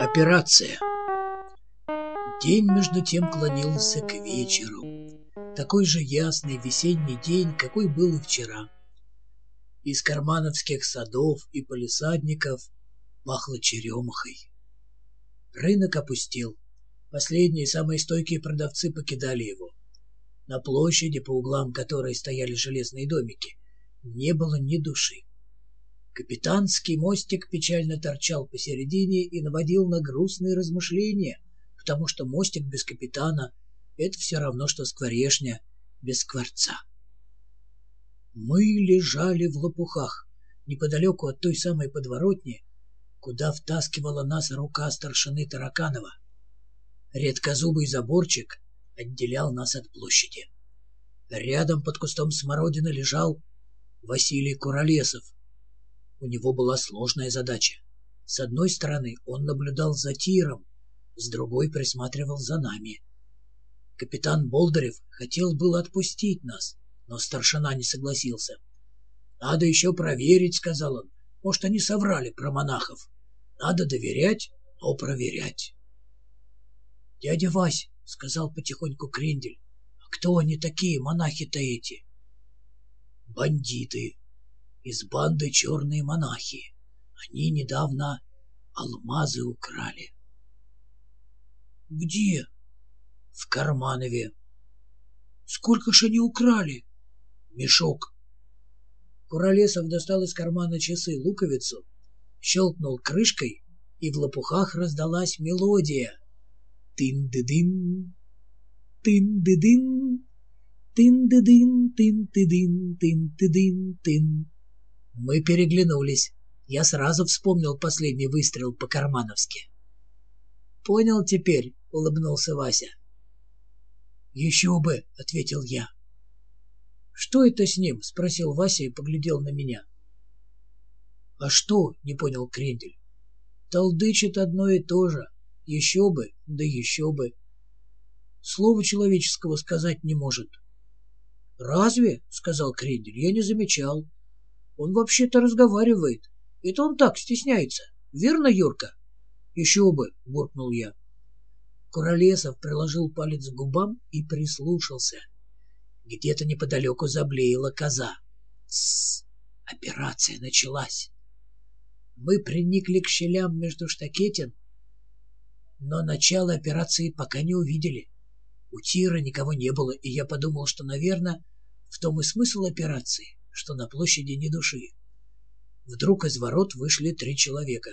Операция. День между тем клонился к вечеру. Такой же ясный весенний день, какой был и вчера. Из кармановских садов и полисадников пахло черемухой. Рынок опустел. Последние самые стойкие продавцы покидали его. На площади, по углам которой стояли железные домики, не было ни души. Капитанский мостик печально торчал посередине и наводил на грустные размышления, потому что мостик без капитана — это все равно, что скворешня без скворца. Мы лежали в лопухах, неподалеку от той самой подворотни, куда втаскивала нас рука старшины Тараканова. Редкозубый заборчик отделял нас от площади. Рядом под кустом смородины лежал Василий Куролесов — у него была сложная задача. С одной стороны, он наблюдал за тиром, с другой присматривал за нами. Капитан Болдырев хотел было отпустить нас, но старшина не согласился. «Надо еще проверить», — сказал он. «Может, они соврали про монахов. Надо доверять, но проверять». «Дядя Вась», — сказал потихоньку Крендель, — «а кто они такие, монахи-то эти?» «Бандиты», из банды черные монахи. Они недавно алмазы украли. Где? В Карманове. Сколько ж они украли? Мешок. Куролесов достал из кармана часы луковицу, щелкнул крышкой, и в лопухах раздалась мелодия. Тын-ды-дын, тын-ды-дын, тын-ды-дын, тын-ты-дын, тын-ты-дын, тын. Мы переглянулись. Я сразу вспомнил последний выстрел по-кармановски. «Понял теперь», — улыбнулся Вася. «Еще бы», — ответил я. «Что это с ним?» — спросил Вася и поглядел на меня. «А что?» — не понял Крендель. «Толдычит одно и то же. Еще бы, да еще бы. Слова человеческого сказать не может». «Разве?» — сказал Крендель. «Я не замечал». Он вообще-то разговаривает. Это он так стесняется. Верно, Юрка? Еще бы, буркнул я. Куролесов приложил палец к губам и прислушался. Где-то неподалеку заблеяла коза. Тссс, операция началась. Мы приникли к щелям между штакетин, но начало операции пока не увидели. У Тира никого не было, и я подумал, что, наверное, в том и смысл операции что на площади ни души. Вдруг из ворот вышли три человека.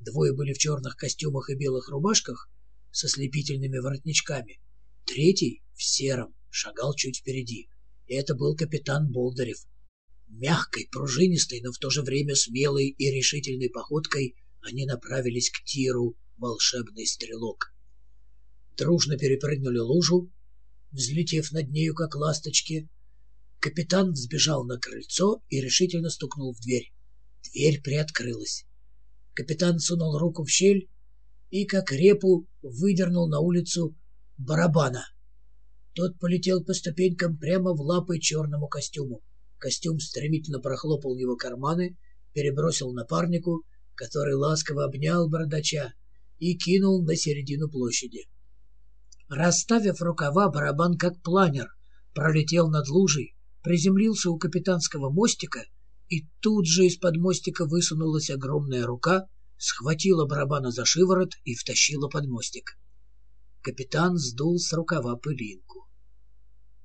Двое были в черных костюмах и белых рубашках со слепительными воротничками. Третий в сером шагал чуть впереди. И это был капитан Болдырев. Мягкой, пружинистой, но в то же время смелой и решительной походкой они направились к тиру волшебный стрелок. Дружно перепрыгнули лужу, взлетев над нею, как ласточки, Капитан взбежал на крыльцо и решительно стукнул в дверь. Дверь приоткрылась. Капитан сунул руку в щель и, как репу, выдернул на улицу барабана. Тот полетел по ступенькам прямо в лапы черному костюму. Костюм стремительно прохлопал его карманы, перебросил напарнику, который ласково обнял бородача и кинул на середину площади. Расставив рукава, барабан как планер пролетел над лужей, приземлился у капитанского мостика, и тут же из-под мостика высунулась огромная рука, схватила барабана за шиворот и втащила под мостик. Капитан сдул с рукава пылинку.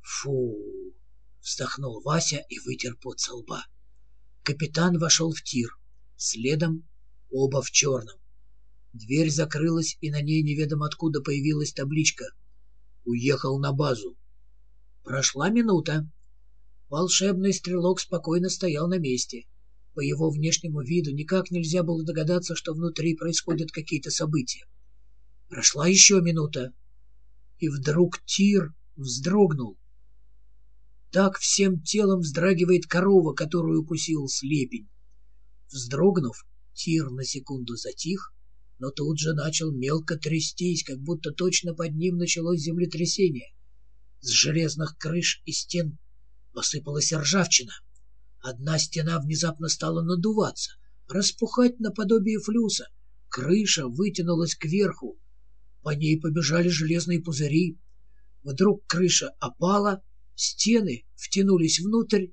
«Фу!» — вздохнул Вася и вытер пот со лба. Капитан вошел в тир. Следом оба в черном. Дверь закрылась, и на ней неведомо откуда появилась табличка. «Уехал на базу». Прошла минута. Волшебный стрелок спокойно стоял на месте. По его внешнему виду никак нельзя было догадаться, что внутри происходят какие-то события. Прошла еще минута, и вдруг Тир вздрогнул. Так всем телом вздрагивает корова, которую укусил слепень. Вздрогнув, Тир на секунду затих, но тут же начал мелко трястись, как будто точно под ним началось землетрясение. С железных крыш и стен посыпалась ржавчина. Одна стена внезапно стала надуваться, распухать наподобие флюса. Крыша вытянулась кверху, по ней побежали железные пузыри. Вдруг крыша опала, стены втянулись внутрь,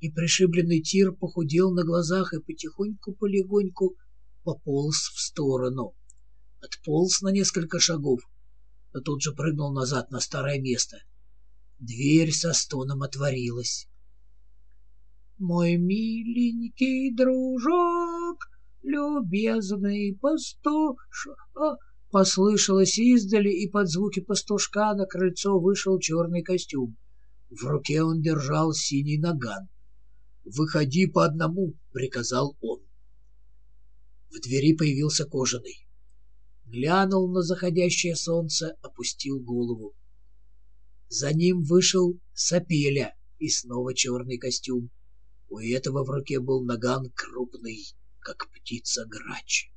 и пришибленный тир похудел на глазах и потихоньку-полегоньку пополз в сторону. Отполз на несколько шагов, но тут же прыгнул назад на старое место. Дверь со стоном отворилась. «Мой миленький дружок, любезный пастуш...» а, Послышалось издали, и под звуки пастушка на крыльцо вышел черный костюм. В руке он держал синий наган. «Выходи по одному», — приказал он. В двери появился кожаный. Глянул на заходящее солнце, опустил голову. За ним вышел Сапеля и снова черный костюм. У этого в руке был наган крупный, как птица-грач.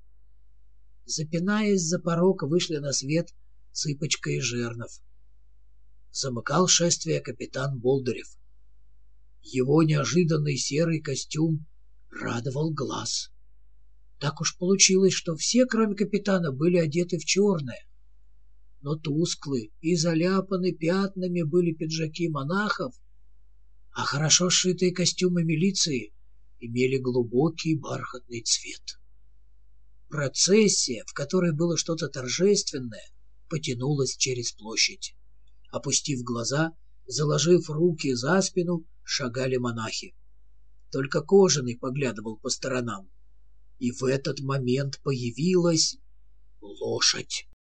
Запинаясь за порог, вышли на свет Цыпочка и Жернов. Замыкал шествие капитан Болдырев. Его неожиданный серый костюм радовал глаз. Так уж получилось, что все, кроме капитана, были одеты в черное. Но тусклые и заляпаны пятнами были пиджаки монахов, а хорошо сшитые костюмы милиции имели глубокий бархатный цвет. Процессия, в которой было что-то торжественное, потянулась через площадь. Опустив глаза, заложив руки за спину, шагали монахи. Только кожаный поглядывал по сторонам. И в этот момент появилась лошадь.